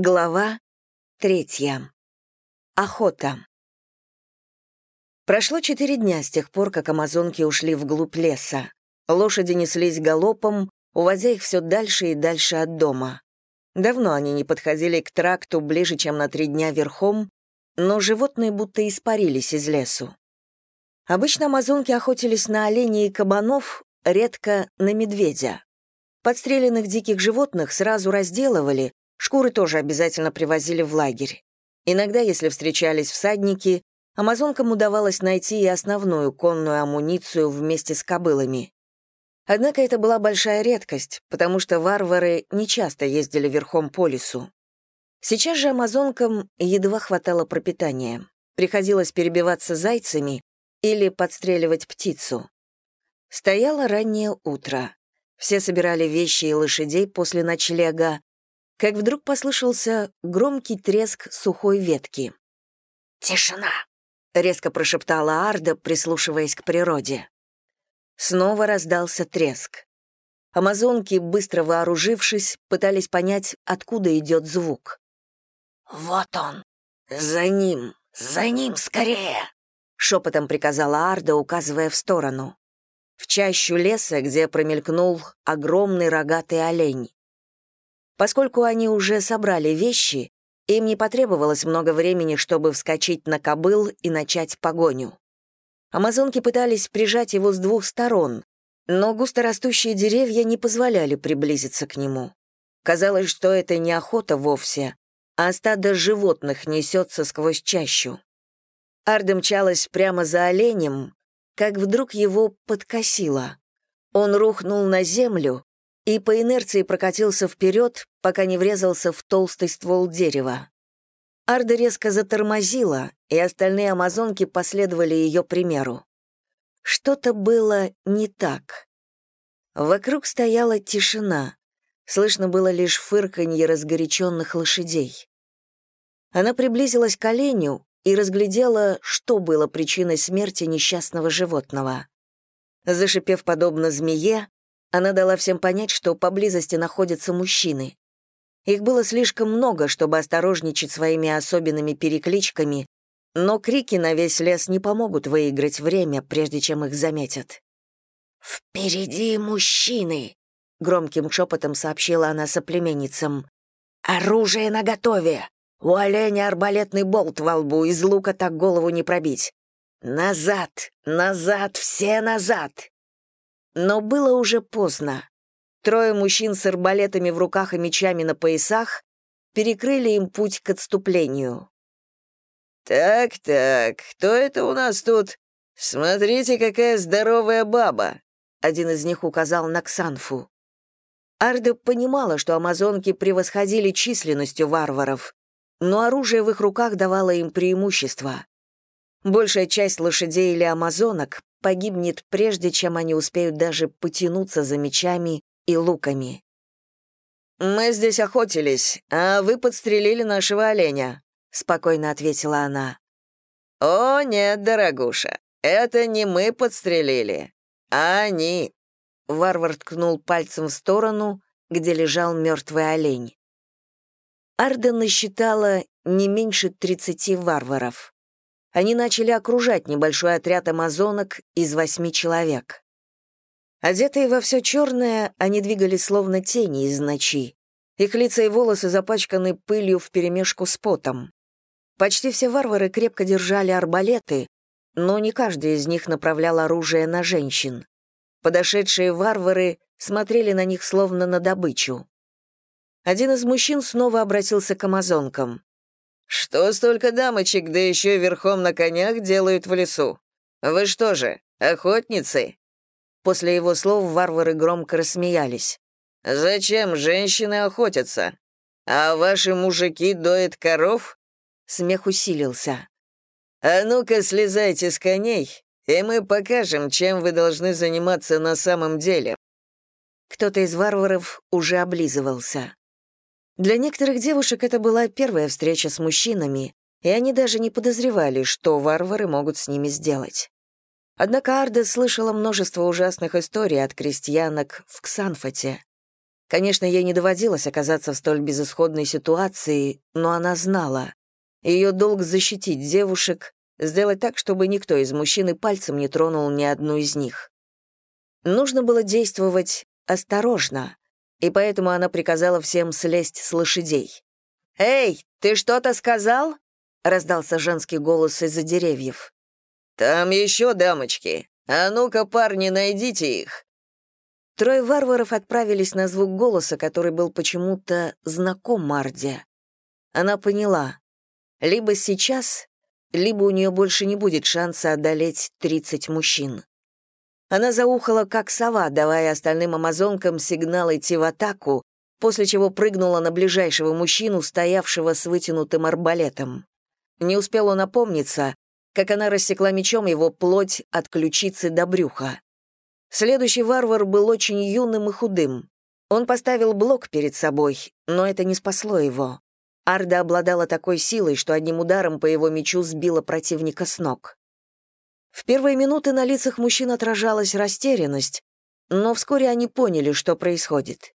Глава третья. Охота. Прошло четыре дня с тех пор, как амазонки ушли вглубь леса. Лошади неслись галопом, уводя их все дальше и дальше от дома. Давно они не подходили к тракту ближе, чем на три дня верхом, но животные будто испарились из лесу. Обычно амазонки охотились на оленей и кабанов, редко на медведя. Подстреленных диких животных сразу разделывали, Шкуры тоже обязательно привозили в лагерь. Иногда, если встречались всадники, амазонкам удавалось найти и основную конную амуницию вместе с кобылами. Однако это была большая редкость, потому что варвары нечасто ездили верхом по лесу. Сейчас же амазонкам едва хватало пропитания. Приходилось перебиваться зайцами или подстреливать птицу. Стояло раннее утро. Все собирали вещи и лошадей после ночлега, как вдруг послышался громкий треск сухой ветки. «Тишина!» — резко прошептала Арда, прислушиваясь к природе. Снова раздался треск. Амазонки, быстро вооружившись, пытались понять, откуда идет звук. «Вот он! За ним! За ним скорее!» — шепотом приказала Арда, указывая в сторону. В чащу леса, где промелькнул огромный рогатый олень. Поскольку они уже собрали вещи, им не потребовалось много времени, чтобы вскочить на кобыл и начать погоню. Амазонки пытались прижать его с двух сторон, но густорастущие деревья не позволяли приблизиться к нему. Казалось, что это не охота вовсе, а стадо животных несется сквозь чащу. Арда мчалась прямо за оленем, как вдруг его подкосило. Он рухнул на землю, и по инерции прокатился вперед, пока не врезался в толстый ствол дерева. Арда резко затормозила, и остальные амазонки последовали ее примеру. Что-то было не так. Вокруг стояла тишина. Слышно было лишь фырканье разгоряченных лошадей. Она приблизилась к оленю и разглядела, что было причиной смерти несчастного животного. Зашипев подобно змее, она дала всем понять, что поблизости находятся мужчины. Их было слишком много, чтобы осторожничать своими особенными перекличками, но крики на весь лес не помогут выиграть время, прежде чем их заметят. «Впереди мужчины!» — громким шепотом сообщила она соплеменницам. «Оружие наготове! У оленя арбалетный болт во лбу, из лука так голову не пробить! Назад! Назад! Все назад!» Но было уже поздно. Трое мужчин с арбалетами в руках и мечами на поясах перекрыли им путь к отступлению. «Так-так, кто это у нас тут? Смотрите, какая здоровая баба!» Один из них указал на Ксанфу. Арда понимала, что амазонки превосходили численностью варваров, но оружие в их руках давало им преимущество. Большая часть лошадей или амазонок погибнет прежде, чем они успеют даже потянуться за мечами и луками. «Мы здесь охотились, а вы подстрелили нашего оленя», — спокойно ответила она. «О, нет, дорогуша, это не мы подстрелили, а они». Варвар ткнул пальцем в сторону, где лежал мертвый олень. Арда насчитала не меньше тридцати варваров они начали окружать небольшой отряд амазонок из восьми человек. Одетые во все черное, они двигались словно тени из ночи. Их лица и волосы запачканы пылью вперемешку с потом. Почти все варвары крепко держали арбалеты, но не каждый из них направлял оружие на женщин. Подошедшие варвары смотрели на них словно на добычу. Один из мужчин снова обратился к амазонкам. «Что столько дамочек, да еще верхом на конях делают в лесу? Вы что же, охотницы?» После его слов варвары громко рассмеялись. «Зачем женщины охотятся? А ваши мужики доят коров?» Смех усилился. «А ну-ка, слезайте с коней, и мы покажем, чем вы должны заниматься на самом деле». Кто-то из варваров уже облизывался. Для некоторых девушек это была первая встреча с мужчинами, и они даже не подозревали, что варвары могут с ними сделать. Однако Арда слышала множество ужасных историй от крестьянок в Ксанфоте. Конечно, ей не доводилось оказаться в столь безысходной ситуации, но она знала. Ее долг защитить девушек, сделать так, чтобы никто из мужчин и пальцем не тронул ни одну из них. Нужно было действовать осторожно, и поэтому она приказала всем слезть с лошадей. «Эй, ты что-то сказал?» — раздался женский голос из-за деревьев. «Там еще дамочки. А ну-ка, парни, найдите их!» Трое варваров отправились на звук голоса, который был почему-то знаком Марде. Она поняла. Либо сейчас, либо у нее больше не будет шанса одолеть 30 мужчин. Она заухала, как сова, давая остальным амазонкам сигнал идти в атаку, после чего прыгнула на ближайшего мужчину, стоявшего с вытянутым арбалетом. Не успел он опомниться, как она рассекла мечом его плоть от ключицы до брюха. Следующий варвар был очень юным и худым. Он поставил блок перед собой, но это не спасло его. Арда обладала такой силой, что одним ударом по его мечу сбила противника с ног. В первые минуты на лицах мужчин отражалась растерянность, но вскоре они поняли, что происходит.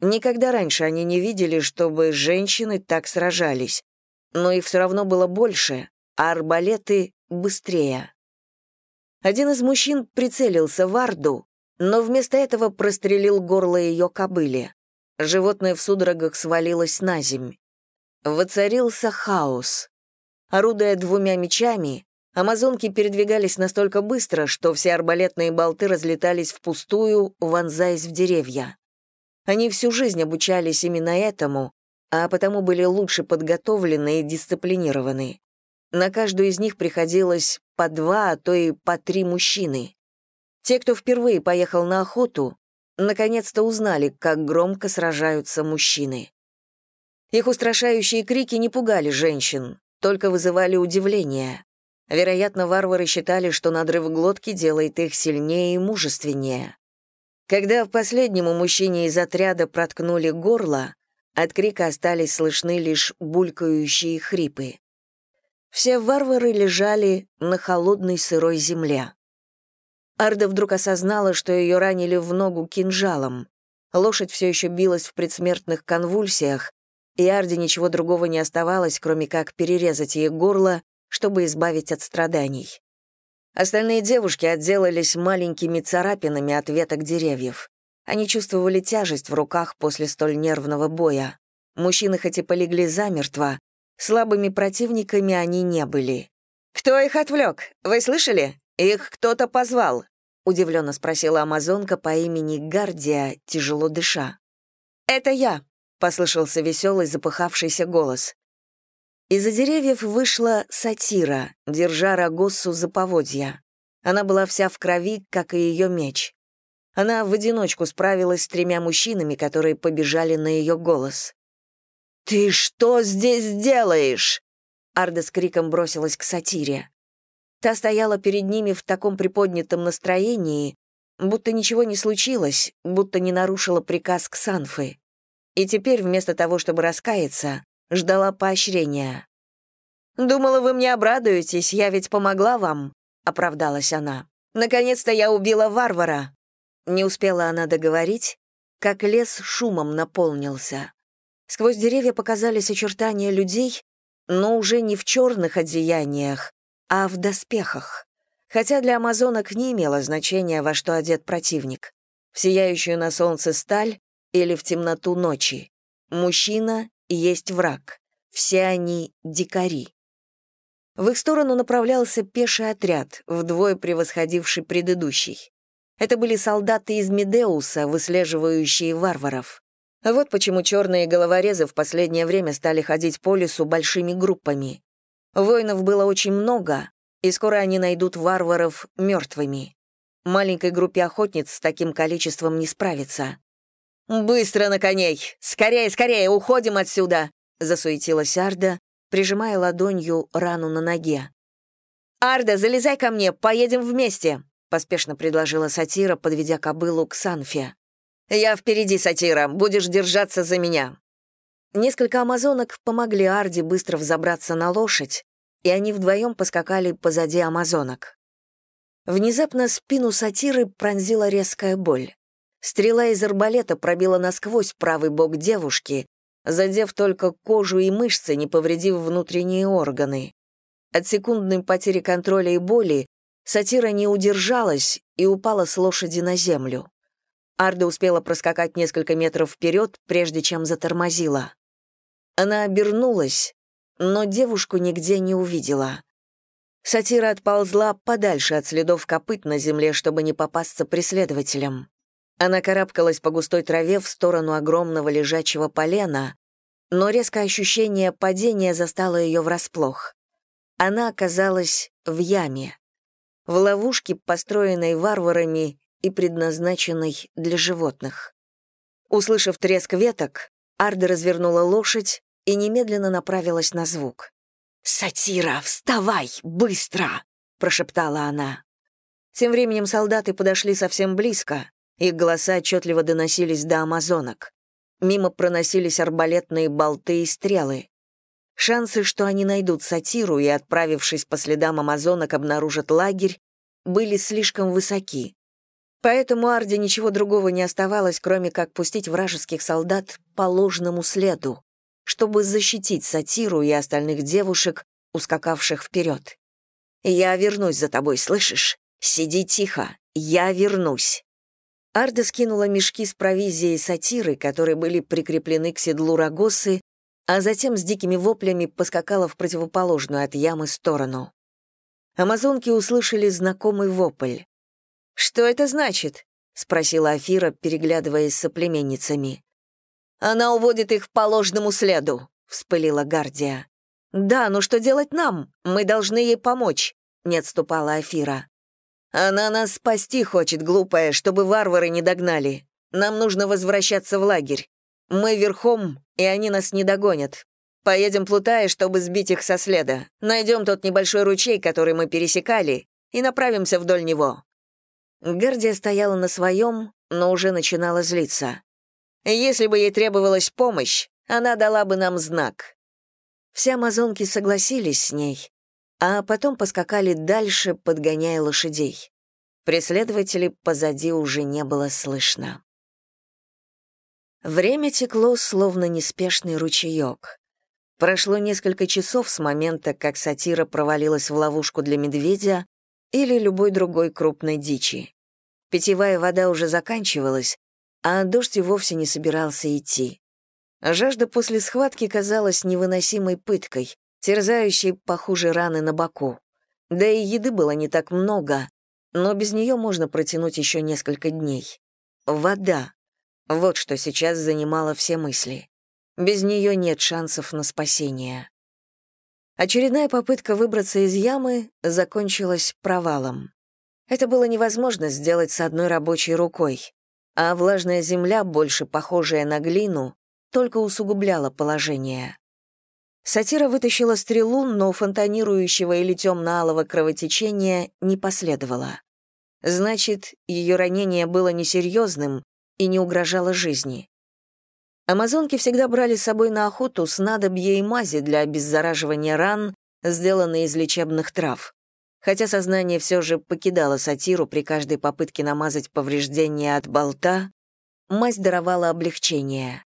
Никогда раньше они не видели, чтобы женщины так сражались, но их все равно было больше, а арбалеты — быстрее. Один из мужчин прицелился в Арду, но вместо этого прострелил горло ее кобыле. Животное в судорогах свалилось на земь. Воцарился хаос. Орудуя двумя мечами, амазонки передвигались настолько быстро, что все арбалетные болты разлетались впустую, вонзаясь в деревья. Они всю жизнь обучались именно этому, а потому были лучше подготовлены и дисциплинированы. На каждую из них приходилось по два, а то и по три мужчины. Те, кто впервые поехал на охоту, наконец-то узнали, как громко сражаются мужчины. Их устрашающие крики не пугали женщин, только вызывали удивление. Вероятно, варвары считали, что надрыв глотки делает их сильнее и мужественнее. Когда последнему мужчине из отряда проткнули горло, от крика остались слышны лишь булькающие хрипы. Все варвары лежали на холодной сырой земле. Арда вдруг осознала, что ее ранили в ногу кинжалом. Лошадь все еще билась в предсмертных конвульсиях, и Арде ничего другого не оставалось, кроме как перерезать ей горло, чтобы избавить от страданий. Остальные девушки отделались маленькими царапинами от веток деревьев. Они чувствовали тяжесть в руках после столь нервного боя. Мужчины хоть и полегли замертво, Слабыми противниками они не были. «Кто их отвлек? Вы слышали? Их кто-то позвал», — удивленно спросила амазонка по имени Гардия, тяжело дыша. «Это я», — послышался веселый запыхавшийся голос. Из-за деревьев вышла сатира, держа Рагоссу за поводья. Она была вся в крови, как и ее меч. Она в одиночку справилась с тремя мужчинами, которые побежали на ее голос. «Ты что здесь делаешь?» Арда с криком бросилась к сатире. Та стояла перед ними в таком приподнятом настроении, будто ничего не случилось, будто не нарушила приказ Ксанфы. И теперь, вместо того, чтобы раскаяться, ждала поощрения. «Думала, вы мне обрадуетесь, я ведь помогла вам», — оправдалась она. «Наконец-то я убила варвара». Не успела она договорить, как лес шумом наполнился. Сквозь деревья показались очертания людей, но уже не в черных одеяниях, а в доспехах. Хотя для амазонок не имело значения, во что одет противник. В сияющую на солнце сталь или в темноту ночи. Мужчина есть враг. Все они — дикари. В их сторону направлялся пеший отряд, вдвое превосходивший предыдущий. Это были солдаты из Медеуса, выслеживающие варваров. Вот почему черные головорезы в последнее время стали ходить по лесу большими группами. Воинов было очень много, и скоро они найдут варваров мертвыми. Маленькой группе охотниц с таким количеством не справится. «Быстро на коней! Скорее, скорее, уходим отсюда!» — засуетилась Арда, прижимая ладонью рану на ноге. «Арда, залезай ко мне, поедем вместе!» — поспешно предложила сатира, подведя кобылу к Санфе. «Я впереди, сатира, будешь держаться за меня». Несколько амазонок помогли Арди быстро взобраться на лошадь, и они вдвоем поскакали позади амазонок. Внезапно спину сатиры пронзила резкая боль. Стрела из арбалета пробила насквозь правый бок девушки, задев только кожу и мышцы, не повредив внутренние органы. От секундной потери контроля и боли сатира не удержалась и упала с лошади на землю. Арда успела проскакать несколько метров вперед, прежде чем затормозила. Она обернулась, но девушку нигде не увидела. Сатира отползла подальше от следов копыт на земле, чтобы не попасться преследователям. Она карабкалась по густой траве в сторону огромного лежачего полена, но резкое ощущение падения застало ее врасплох. Она оказалась в яме, в ловушке, построенной варварами и предназначенной для животных. Услышав треск веток, Арда развернула лошадь и немедленно направилась на звук. «Сатира, вставай, быстро!» — прошептала она. Тем временем солдаты подошли совсем близко, их голоса отчетливо доносились до амазонок. Мимо проносились арбалетные болты и стрелы. Шансы, что они найдут сатиру и, отправившись по следам амазонок, обнаружат лагерь, были слишком высоки. Поэтому Арде ничего другого не оставалось, кроме как пустить вражеских солдат по ложному следу, чтобы защитить сатиру и остальных девушек, ускакавших вперед. «Я вернусь за тобой, слышишь? Сиди тихо, я вернусь». Арда скинула мешки с провизией сатиры, которые были прикреплены к седлу рогосы, а затем с дикими воплями поскакала в противоположную от ямы сторону. Амазонки услышали знакомый вопль. «Что это значит?» — спросила Афира, переглядываясь с соплеменницами. «Она уводит их по ложному следу», — вспылила Гардия. «Да, но что делать нам? Мы должны ей помочь», — не отступала Афира. Она нас спасти хочет, глупая, чтобы варвары не догнали. Нам нужно возвращаться в лагерь. Мы верхом, и они нас не догонят. Поедем плутая, чтобы сбить их со следа. Найдем тот небольшой ручей, который мы пересекали, и направимся вдоль него». Гардия стояла на своем, но уже начинала злиться. «Если бы ей требовалась помощь, она дала бы нам знак». Все амазонки согласились с ней, а потом поскакали дальше, подгоняя лошадей. Преследователей позади уже не было слышно. Время текло, словно неспешный ручеек. Прошло несколько часов с момента, как сатира провалилась в ловушку для медведя или любой другой крупной дичи. Питьевая вода уже заканчивалась, а дождь и вовсе не собирался идти. Жажда после схватки казалась невыносимой пыткой, терзающей похуже раны на боку. Да и еды было не так много, но без нее можно протянуть еще несколько дней. Вода. Вот что сейчас занимало все мысли. Без нее нет шансов на спасение. Очередная попытка выбраться из ямы закончилась провалом. Это было невозможно сделать с одной рабочей рукой, а влажная земля, больше похожая на глину, только усугубляла положение. Сатира вытащила стрелу, но фонтанирующего или темно-алого кровотечения не последовало. Значит, ее ранение было несерьезным и не угрожало жизни. Амазонки всегда брали с собой на охоту снадобья и мази для обеззараживания ран, сделанные из лечебных трав. Хотя сознание все же покидало сатиру при каждой попытке намазать повреждения от болта, мазь даровала облегчение.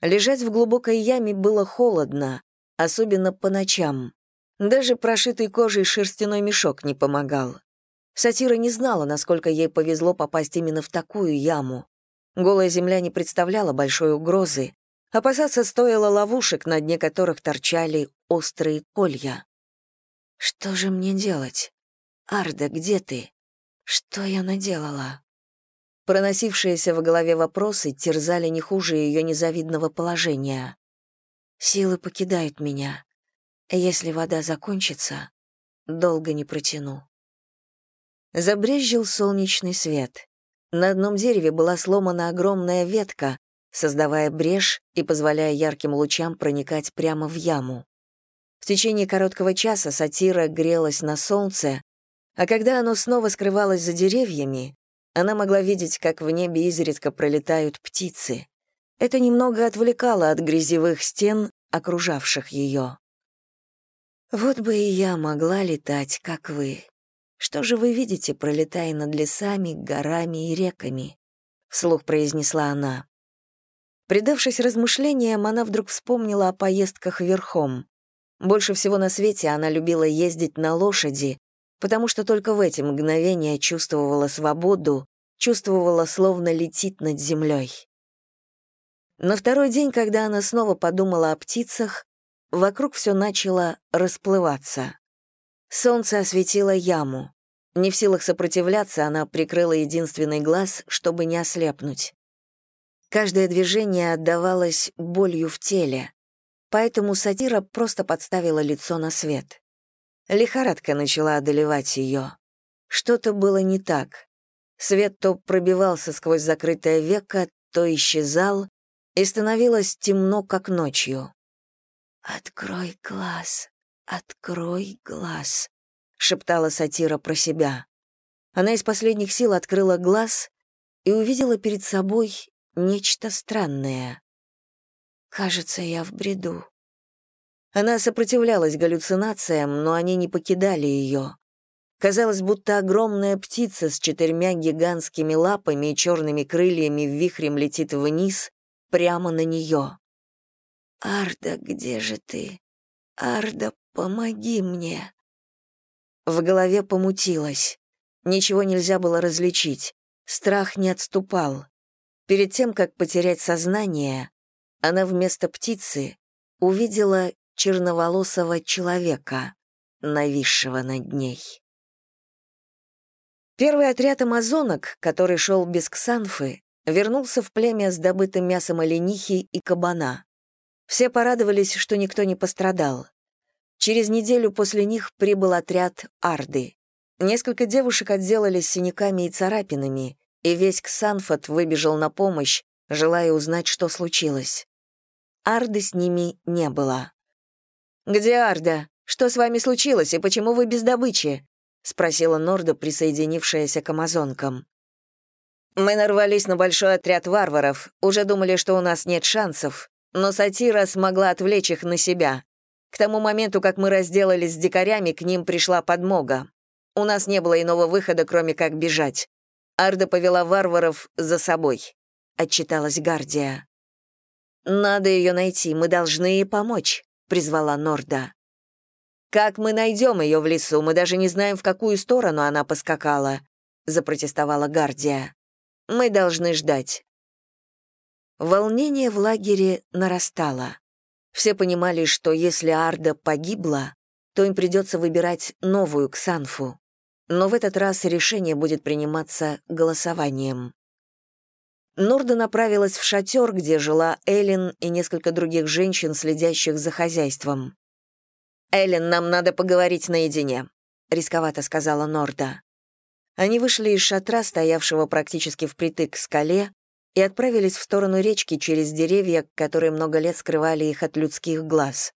Лежать в глубокой яме было холодно, особенно по ночам. Даже прошитый кожей шерстяной мешок не помогал. Сатира не знала, насколько ей повезло попасть именно в такую яму. Голая земля не представляла большой угрозы. Опасаться стоило ловушек, на дне которых торчали острые колья. «Что же мне делать? Арда, где ты? Что я наделала?» Проносившиеся в голове вопросы терзали не хуже ее незавидного положения. Силы покидают меня. Если вода закончится, долго не протяну. Забрезжил солнечный свет. На одном дереве была сломана огромная ветка, создавая брешь и позволяя ярким лучам проникать прямо в яму. В течение короткого часа сатира грелась на солнце, а когда оно снова скрывалось за деревьями, она могла видеть, как в небе изредка пролетают птицы. Это немного отвлекало от грязевых стен, окружавших ее. «Вот бы и я могла летать, как вы. Что же вы видите, пролетая над лесами, горами и реками? вслух произнесла она. Предавшись размышлениям, она вдруг вспомнила о поездках верхом. Больше всего на свете она любила ездить на лошади, потому что только в эти мгновения чувствовала свободу, чувствовала, словно летит над землей. На второй день, когда она снова подумала о птицах, вокруг все начало расплываться. Солнце осветило яму. Не в силах сопротивляться, она прикрыла единственный глаз, чтобы не ослепнуть. Каждое движение отдавалось болью в теле, поэтому сатира просто подставила лицо на свет. Лихорадка начала одолевать ее. Что-то было не так. Свет то пробивался сквозь закрытое веко, то исчезал, и становилось темно, как ночью. «Открой глаз, открой глаз», — шептала сатира про себя. Она из последних сил открыла глаз и увидела перед собой нечто странное. «Кажется, я в бреду». Она сопротивлялась галлюцинациям, но они не покидали ее. Казалось, будто огромная птица с четырьмя гигантскими лапами и черными крыльями вихрем летит вниз, прямо на нее. «Арда, где же ты? Арда, помоги мне!» В голове помутилось. Ничего нельзя было различить. Страх не отступал. Перед тем, как потерять сознание, она вместо птицы увидела черноволосого человека, нависшего над ней. Первый отряд амазонок, который шел без Ксанфы, вернулся в племя с добытым мясом оленихи и кабана. Все порадовались, что никто не пострадал. Через неделю после них прибыл отряд Арды. Несколько девушек отделались синяками и царапинами, и весь Ксанфот выбежал на помощь, желая узнать, что случилось. Арды с ними не было. «Где Арда? Что с вами случилось, и почему вы без добычи?» — спросила Норда, присоединившаяся к амазонкам. «Мы нарвались на большой отряд варваров, уже думали, что у нас нет шансов, но сатира смогла отвлечь их на себя. К тому моменту, как мы разделались с дикарями, к ним пришла подмога. У нас не было иного выхода, кроме как бежать. Арда повела варваров за собой», — отчиталась Гардия. «Надо ее найти, мы должны ей помочь», — призвала Норда. «Как мы найдем ее в лесу? Мы даже не знаем, в какую сторону она поскакала», — запротестовала Гардия. «Мы должны ждать. Волнение в лагере нарастало. Все понимали, что если Арда погибла, то им придется выбирать новую Ксанфу. Но в этот раз решение будет приниматься голосованием. Норда направилась в шатер, где жила Эллен и несколько других женщин, следящих за хозяйством. «Эллен, нам надо поговорить наедине», — рисковато сказала Норда. Они вышли из шатра, стоявшего практически впритык к скале, и отправились в сторону речки через деревья, которые много лет скрывали их от людских глаз.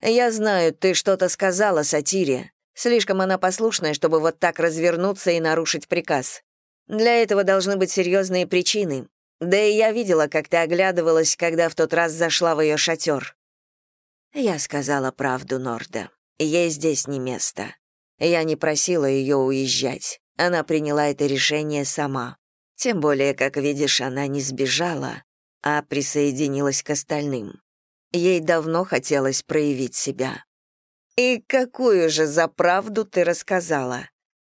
«Я знаю, ты что-то сказала сатире. Слишком она послушная, чтобы вот так развернуться и нарушить приказ. Для этого должны быть серьезные причины. Да и я видела, как ты оглядывалась, когда в тот раз зашла в ее шатер». Я сказала правду Норда. Ей здесь не место. Я не просила ее уезжать. Она приняла это решение сама. Тем более, как видишь, она не сбежала, а присоединилась к остальным. Ей давно хотелось проявить себя. «И какую же за правду ты рассказала?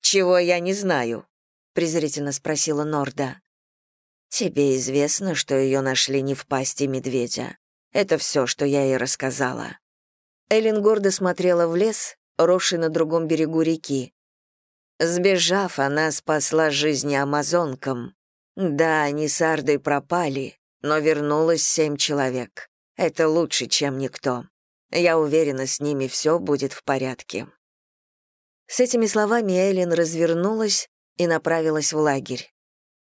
Чего я не знаю?» — презрительно спросила Норда. «Тебе известно, что ее нашли не в пасти медведя. Это все, что я ей рассказала». Эллен гордо смотрела в лес, росший на другом берегу реки, Сбежав, она спасла жизни амазонкам. Да, они с Ардой пропали, но вернулось семь человек. Это лучше, чем никто. Я уверена, с ними все будет в порядке». С этими словами Эллен развернулась и направилась в лагерь.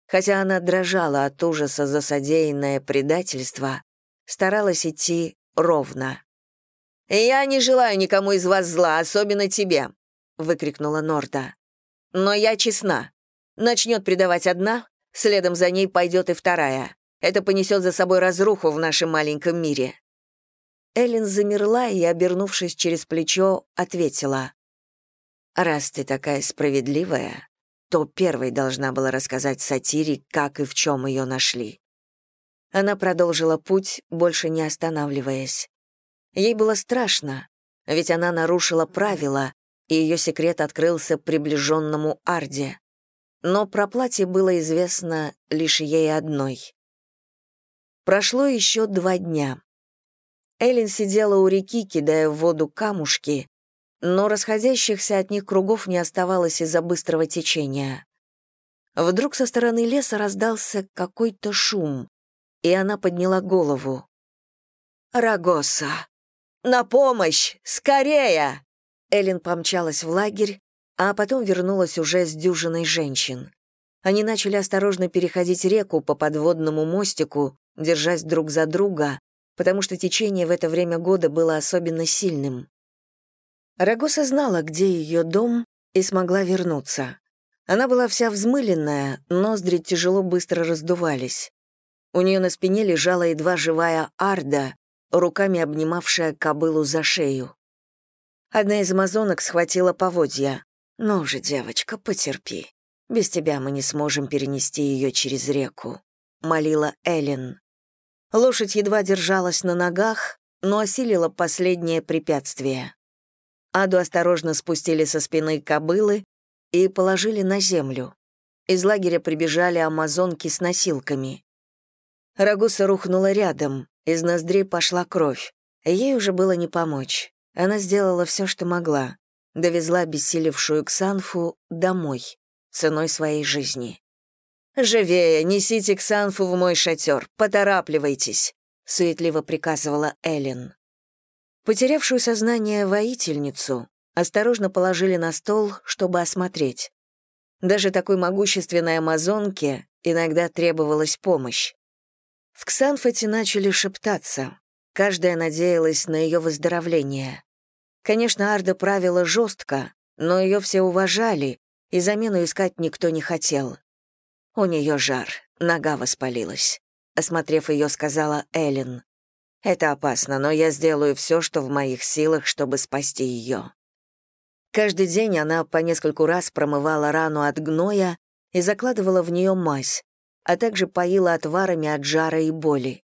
Хотя она дрожала от ужаса за содеянное предательство, старалась идти ровно. «Я не желаю никому из вас зла, особенно тебе», — выкрикнула Норда. Но я честна. Начнет предавать одна, следом за ней пойдет и вторая. Это понесет за собой разруху в нашем маленьком мире». Эллен замерла и, обернувшись через плечо, ответила. «Раз ты такая справедливая, то первой должна была рассказать сатире, как и в чем ее нашли. Она продолжила путь, больше не останавливаясь. Ей было страшно, ведь она нарушила правила, и ее секрет открылся приближенному Арде. Но про платье было известно лишь ей одной. Прошло еще два дня. Эллен сидела у реки, кидая в воду камушки, но расходящихся от них кругов не оставалось из-за быстрого течения. Вдруг со стороны леса раздался какой-то шум, и она подняла голову. «Рагоса! На помощь! Скорее!» Эллен помчалась в лагерь, а потом вернулась уже с дюжиной женщин. Они начали осторожно переходить реку по подводному мостику, держась друг за друга, потому что течение в это время года было особенно сильным. Рагоса знала, где ее дом, и смогла вернуться. Она была вся взмыленная, ноздри тяжело быстро раздувались. У нее на спине лежала едва живая Арда, руками обнимавшая кобылу за шею. Одна из амазонок схватила поводья. «Ну же, девочка, потерпи. Без тебя мы не сможем перенести ее через реку», — молила Эллен. Лошадь едва держалась на ногах, но осилила последнее препятствие. Аду осторожно спустили со спины кобылы и положили на землю. Из лагеря прибежали амазонки с носилками. Рагуса рухнула рядом, из ноздрей пошла кровь. Ей уже было не помочь. Она сделала все, что могла. Довезла обессилевшую Ксанфу домой, ценой своей жизни. «Живее, несите Ксанфу в мой шатер, поторапливайтесь», — суетливо приказывала Эллен. Потерявшую сознание воительницу осторожно положили на стол, чтобы осмотреть. Даже такой могущественной амазонке иногда требовалась помощь. В Ксанфоте начали шептаться. Каждая надеялась на ее выздоровление. Конечно, Арда правила жестко, но ее все уважали, и замену искать никто не хотел. У нее жар, нога воспалилась. Осмотрев ее, сказала Эллен. Это опасно, но я сделаю все, что в моих силах, чтобы спасти ее. Каждый день она по нескольку раз промывала рану от гноя и закладывала в нее мазь, а также поила отварами от жара и боли.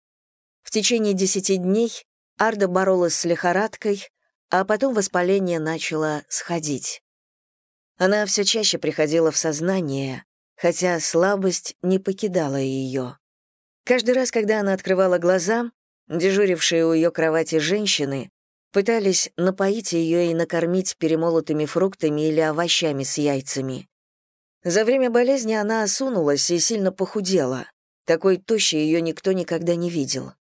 В течение десяти дней Арда боролась с лихорадкой, а потом воспаление начало сходить. Она все чаще приходила в сознание, хотя слабость не покидала ее. Каждый раз, когда она открывала глаза, Дежурившие у ее кровати женщины пытались напоить ее и накормить перемолотыми фруктами или овощами с яйцами. За время болезни она осунулась и сильно похудела. Такой тощей ее никто никогда не видел.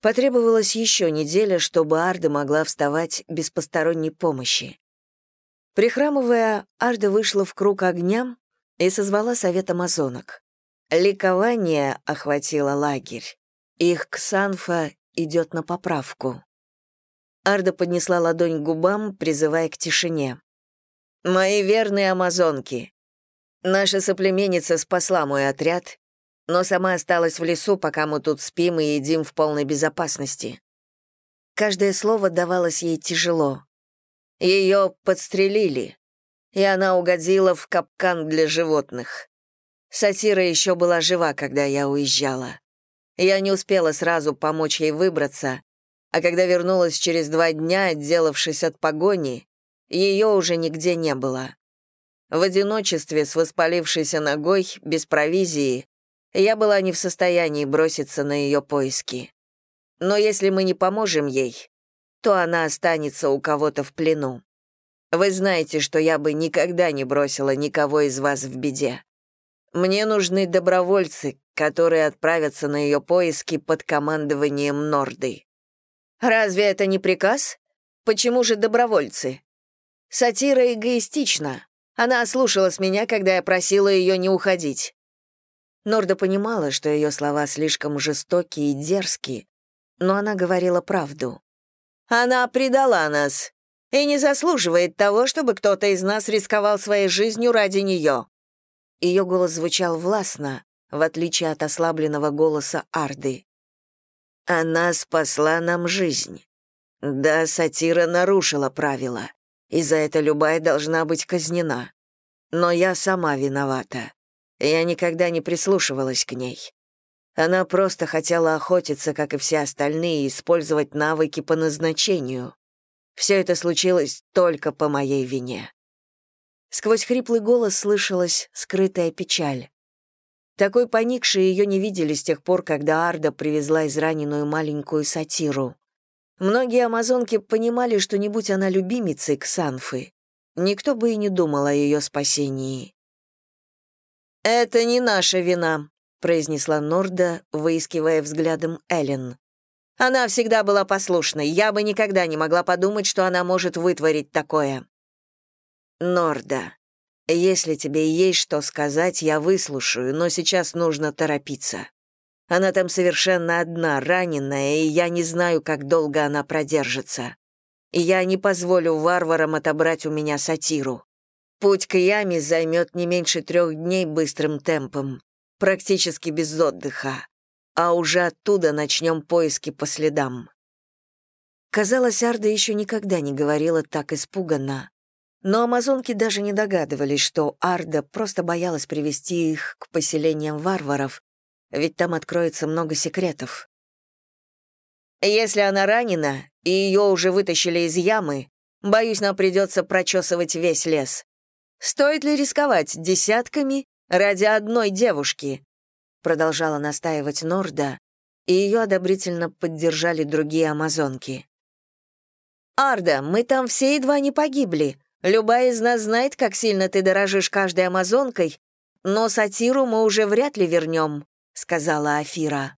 Потребовалась еще неделя, чтобы Арда могла вставать без посторонней помощи. Прихрамывая, Арда вышла в круг огня и созвала совет амазонок. Ликование охватило лагерь. Их Ксанфа идет на поправку. Арда поднесла ладонь к губам, призывая к тишине. «Мои верные амазонки! Наша соплеменница спасла мой отряд, но сама осталась в лесу, пока мы тут спим и едим в полной безопасности. Каждое слово давалось ей тяжело. Ее подстрелили, и она угодила в капкан для животных. Сатира еще была жива, когда я уезжала. Я не успела сразу помочь ей выбраться, а когда вернулась через два дня, отделавшись от погони, ее уже нигде не было. В одиночестве, с воспалившейся ногой, без провизии, я была не в состоянии броситься на ее поиски. Но если мы не поможем ей, то она останется у кого-то в плену. Вы знаете, что я бы никогда не бросила никого из вас в беде. Мне нужны добровольцы, которые отправятся на ее поиски под командованием Норды. Разве это не приказ? Почему же добровольцы? Сатира эгоистична. Она ослушалась меня, когда я просила ее не уходить. Норда понимала, что ее слова слишком жестокие и дерзкие, но она говорила правду. «Она предала нас и не заслуживает того, чтобы кто-то из нас рисковал своей жизнью ради нее». Ее голос звучал властно, в отличие от ослабленного голоса Арды. «Она спасла нам жизнь. Да, сатира нарушила правила, и за это любая должна быть казнена. Но я сама виновата. Я никогда не прислушивалась к ней. Она просто хотела охотиться, как и все остальные, и использовать навыки по назначению. Все это случилось только по моей вине. Сквозь хриплый голос слышалась скрытая печаль. Такой поникшей ее не видели с тех пор, когда Арда привезла израненную маленькую сатиру. Многие амазонки понимали, что не будь она любимицей Ксанфы, никто бы и не думал о ее спасении. «Это не наша вина», — произнесла Норда, выискивая взглядом Эллен. «Она всегда была послушной. Я бы никогда не могла подумать, что она может вытворить такое». «Норда, если тебе есть что сказать, я выслушаю, но сейчас нужно торопиться. Она там совершенно одна, раненая, и я не знаю, как долго она продержится. И я не позволю варварам отобрать у меня сатиру. Путь к яме займет не меньше трех дней быстрым темпом, практически без отдыха. А уже оттуда начнем поиски по следам. Казалось, Арда еще никогда не говорила так испуганно. Но амазонки даже не догадывались, что Арда просто боялась привести их к поселениям варваров, ведь там откроется много секретов. Если она ранена, и ее уже вытащили из ямы, боюсь, нам придется прочесывать весь лес. Стоит ли рисковать десятками ради одной девушки? Продолжала настаивать Норда, и ее одобрительно поддержали другие амазонки. «Арда, мы там все едва не погибли. Любая из нас знает, как сильно ты дорожишь каждой амазонкой, но сатиру мы уже вряд ли вернем», — сказала Афира.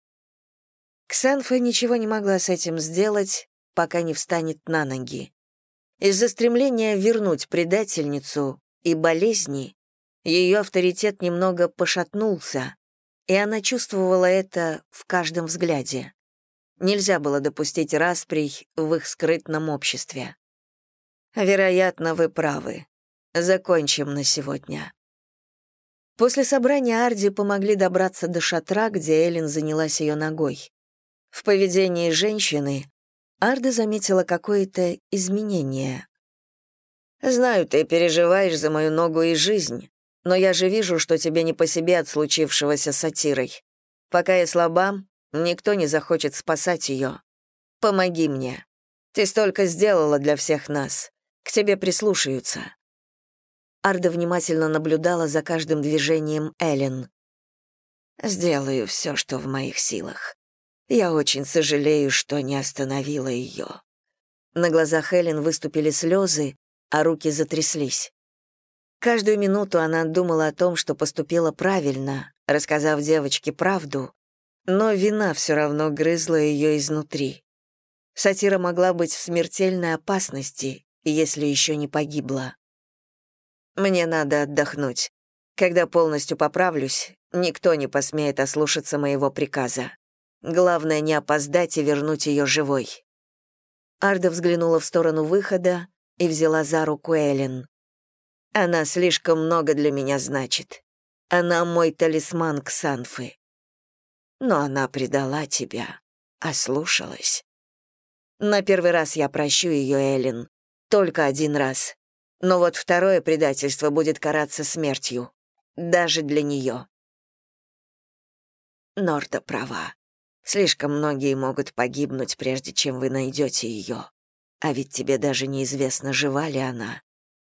Ксанфа ничего не могла с этим сделать, пока не встанет на ноги. Из-за стремления вернуть предательницу и болезни ее авторитет немного пошатнулся, и она чувствовала это в каждом взгляде. Нельзя было допустить расприй в их скрытном обществе. Вероятно, вы правы. Закончим на сегодня. После собрания Арди помогли добраться до шатра, где Эллен занялась ее ногой. В поведении женщины Арда заметила какое-то изменение. «Знаю, ты переживаешь за мою ногу и жизнь, но я же вижу, что тебе не по себе от случившегося сатирой. Пока я слаба, никто не захочет спасать ее. Помоги мне. Ты столько сделала для всех нас. К тебе прислушаются». Арда внимательно наблюдала за каждым движением Эллен. «Сделаю все, что в моих силах. Я очень сожалею, что не остановила ее». На глазах Эллен выступили слезы, а руки затряслись. Каждую минуту она думала о том, что поступила правильно, рассказав девочке правду, но вина все равно грызла ее изнутри. Сатира могла быть в смертельной опасности, если еще не погибла. Мне надо отдохнуть. Когда полностью поправлюсь, никто не посмеет ослушаться моего приказа. Главное не опоздать и вернуть ее живой. Арда взглянула в сторону выхода и взяла за руку Эллен. Она слишком много для меня значит. Она мой талисман Ксанфы. Но она предала тебя, ослушалась. На первый раз я прощу ее, Эллен, только один раз. Но вот второе предательство будет караться смертью. Даже для нее. Норда права. Слишком многие могут погибнуть, прежде чем вы найдете ее. А ведь тебе даже неизвестно, жива ли она.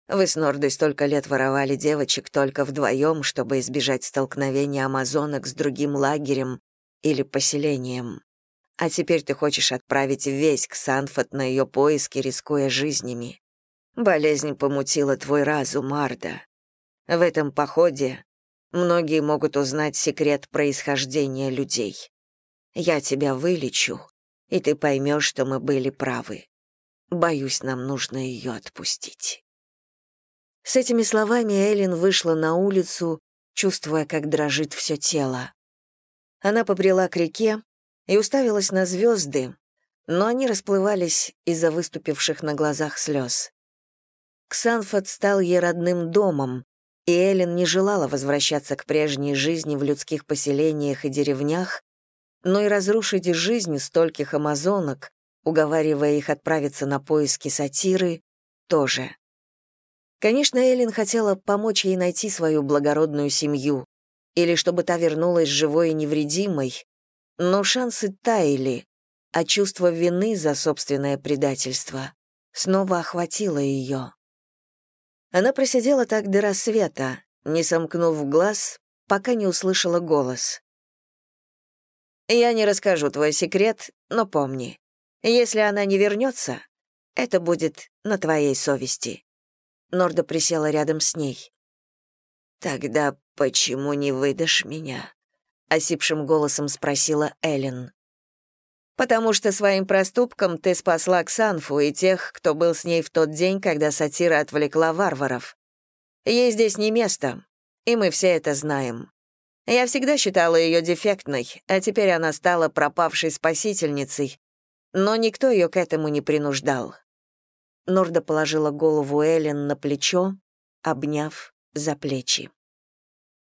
Вы с Нордой столько лет воровали девочек только вдвоем, чтобы избежать столкновения амазонок с другим лагерем или поселением. А теперь ты хочешь отправить весь Ксанфот на ее поиски, рискуя жизнями. Болезнь помутила твой разум, Арда. В этом походе многие могут узнать секрет происхождения людей. Я тебя вылечу, и ты поймешь, что мы были правы. Боюсь, нам нужно ее отпустить». С этими словами Эллен вышла на улицу, чувствуя, как дрожит все тело. Она побрела к реке, и уставилась на звезды, но они расплывались из-за выступивших на глазах слез. Ксанфот стал ей родным домом, и Эллен не желала возвращаться к прежней жизни в людских поселениях и деревнях, но и разрушить жизнь стольких амазонок, уговаривая их отправиться на поиски сатиры, тоже. Конечно, Эллен хотела помочь ей найти свою благородную семью, или чтобы та вернулась живой и невредимой, но шансы таяли, а чувство вины за собственное предательство снова охватило ее. Она просидела так до рассвета, не сомкнув глаз, пока не услышала голос. «Я не расскажу твой секрет, но помни, если она не вернется, это будет на твоей совести». Норда присела рядом с ней. «Тогда почему не выдашь меня?» — осипшим голосом спросила Эллен. «Потому что своим проступком ты спасла Ксанфу и тех, кто был с ней в тот день, когда сатира отвлекла варваров. Ей здесь не место, и мы все это знаем. Я всегда считала ее дефектной, а теперь она стала пропавшей спасительницей, но никто ее к этому не принуждал. Норда положила голову Эллен на плечо, обняв за плечи.